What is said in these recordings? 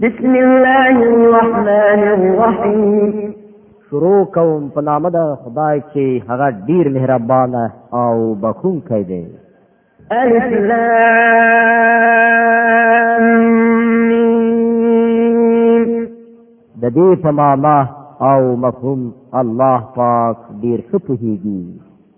بسم الله الرحمن الرحيم شروع کوم په نام د خدای چې هغه ډیر مهربان او بخښونکی دی الف لام میم د دې په معنا او مفهوم الله پاک ډیر ښه پوهیږي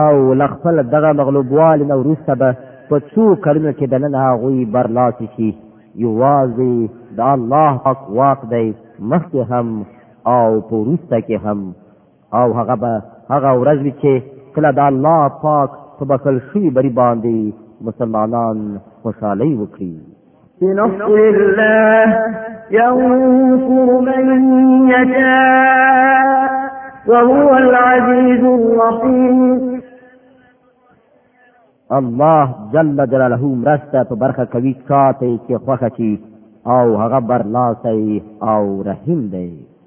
او له خپل دغه مغلوبوالي نه وروسته به په څو کلونو کې د نن هغوی برلاسي شي یوازې د الله پاک واک دی مخکې هم او په وروسته کې هم او هغه به هغه ورځ وي چې کله د الله پاک په بخښل شوي بری باندې مسلمانان خوشحالي وکړي بنصر الله ينصر من يشاء وهو العزيز الرحيم الله جل جلاله مرسته په برخه کوي چاته چې خوښه شي او هغه برلاسی او رحیم دی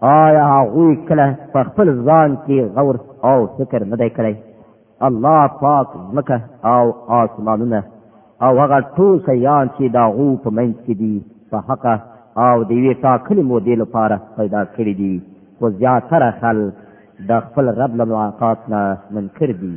آیا هغوی کله په خپل ځان کې غور او فکر نه دی کړی الله پاک ځمکه او آسمانونه او هغه ټول شیان چې د هغو په منځ کې دي په حقه او د یوې ټاکلې مودې لپاره پیدا کړي دي خو زیاتره خلک د خپل رب له ملاقات نه منکر دي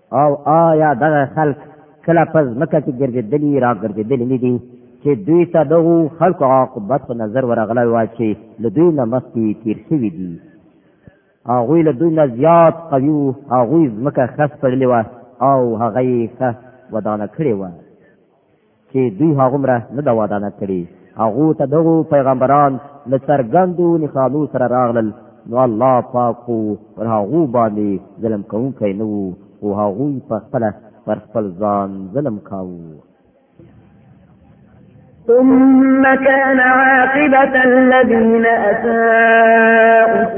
او آیا دغه خلک کله په ځمکه کې ګرځېدلي را ګرځېدلي نه دي چې دوی ته دغو خلکو عاقبت په نظر ورغلی وای چې له دوی نه مخکې تېر شوي دي هغوی له دوی نه زیات قوي وو هغوی ځمکه ښه سپړلې وه او هغه یې ښه ودانه کړې وه چې دوی هغومره نه دا ودانه کړي هغه ته دغه پیغمبران له څرګندو نښانو سره راغلل نو الله پاک خو پر هغه باندې ظلم کوونکی نه وو او هغه په خپل پر خپل ځان ظلم کاوه ثم كان عاقبة الذين أساءوا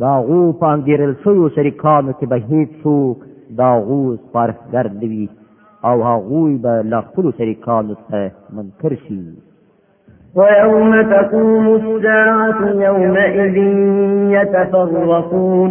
د هغو په انګېرل شویو شریکانو کې به هېڅوک د هغو سپارښتګر نه وي او هغوی به له خپلو شریکانو څخه منکر شي ويوم تقوم الساعة يومئذ يتفرقون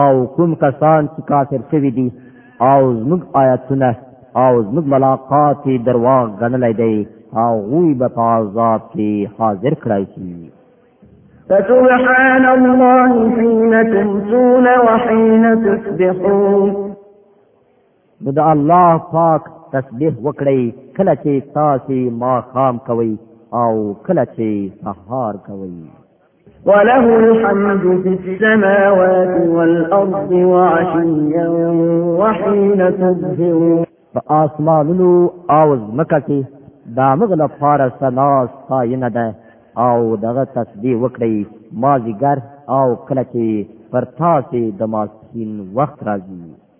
او کوم کسان چې کافر شوي دي او زموږ آیاتونه او زموږ ملاقات درواغ ګڼلی دی هغوی به په عذاب کې حاضر کړای شي فسبحان الله حين تمسون وحين تصبحون نو د الله پاک تسبیح وکړئ کله چې تاسو ما خام کوئ او کله چې سهار کوئ وله الحمد في السماوات والأرض وعشيا وحين تظهرون په آسمانونو او ځمکه کې دا موږ لپاره ثنا ستاینه ده او دغه تسبیح وکړئ مازیګر او کله چې پر تاسې د ماسپښین وخت راځي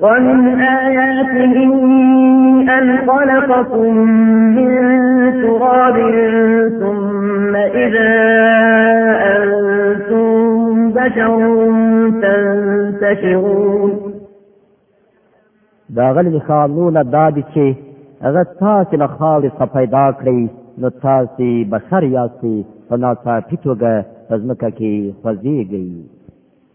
ومن آياته أن خلقكم من تراب ثم إذا أنتم بشر تنتشرون دا غل نشانونه دا دي چې هغه تاسو له خاورې څخه پیدا کړئ نو تاسو بشر یاستئ په ناڅاپي توګه په ځمکه کې خوځېږئ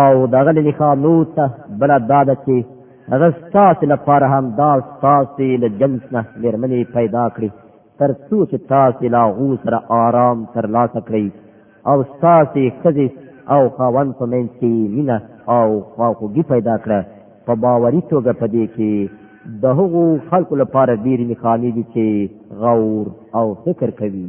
او دغه لنښانو ته بله دا ده چې هغه ستاسې لپاره هم دا ستاسې له جنس نه مېرمنې پیدا کړي تر څو چې تاسې له هغو سره آرام ترلاسه کړئ او ستاسې ښځې او خاوند په منځ کې مینه او خواخوږي پیدا کړه په باوري توګه په دې کې د هغو خلکو لپاره ډېرې نښانې دي چې غور او فکر کوي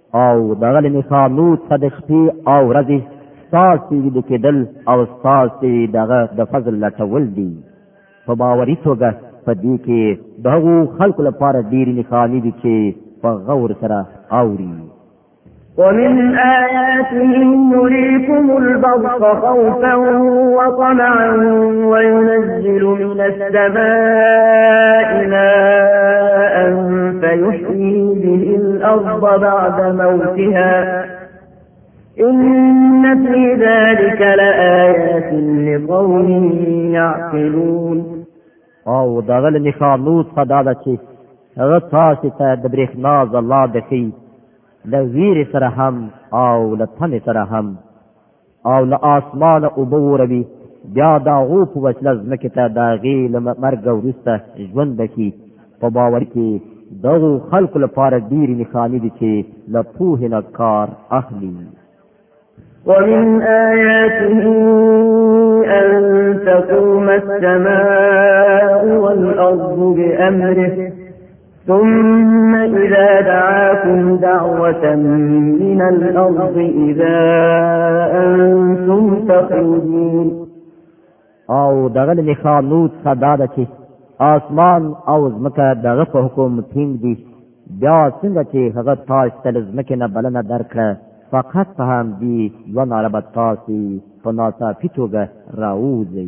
او دغه لنې خامود ته د شپې او ورځې ستاسې د کېدل او ستاسې دغه د فضل لټول دي په باوري توګه په دې کې د هغو خلکو لپاره ډېرې نښانې دي چې په غور سره اوري ومن آياته يريكم البرق خوفا وطمعا وينزل من السماء ماء فيحيي به الأرض وبعد موتها إن في ذلك لآيات لقوم يعقلون او دغه له نښانو څخه دا ده چې هغه تاسو ته د برېښنا ځلا د ښي له ویرې سره هم او له تمې سره هم او له آسمانه اوبه وروي بیا د هغو په وسیله ځمکې ته د هغې له مرګه وروسته ژوند بښي په باور کې دغو خلکو لپاره ډېرې نښانې دي چې له پوهې نه کار اخلي ومن آياته أن تقوم السماء والأرض بأمره ثم إذا دعاكم دعوة من الأرض إذا أنتم تخرجون او دغه له خاموت صدا ده چې آسمان او زمکه دغه په حکم ټینګ دي بیا څنګه چې هغه تاج تل زمکه نه بلنه درکړه فقط په هم دی یو ناربت تاسو په ناڅاپي توګه راوځي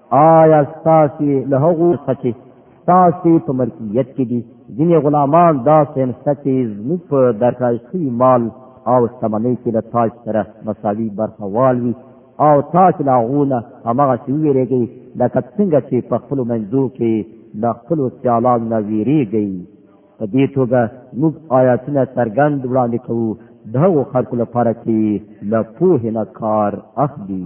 آیا ستاسو له هغو څخه چې ستاسو په ملکیت کې دي ځینې غلامان داسې نشته چې زموږ په درکړای شوي مال او شتمنۍ کې له تاسو سره مساوي برخه وال وي او تاسو له هغو نه هماغسې وویرېږئ لکه څنګه چې په خپلو منځو کې له خپلو سیالانو نه ویرېږئ په دې توګه موږ آیاتونه څرګند وړاندې کوو د هغو خلکو لپاره چې له پوهې نه کار اخلي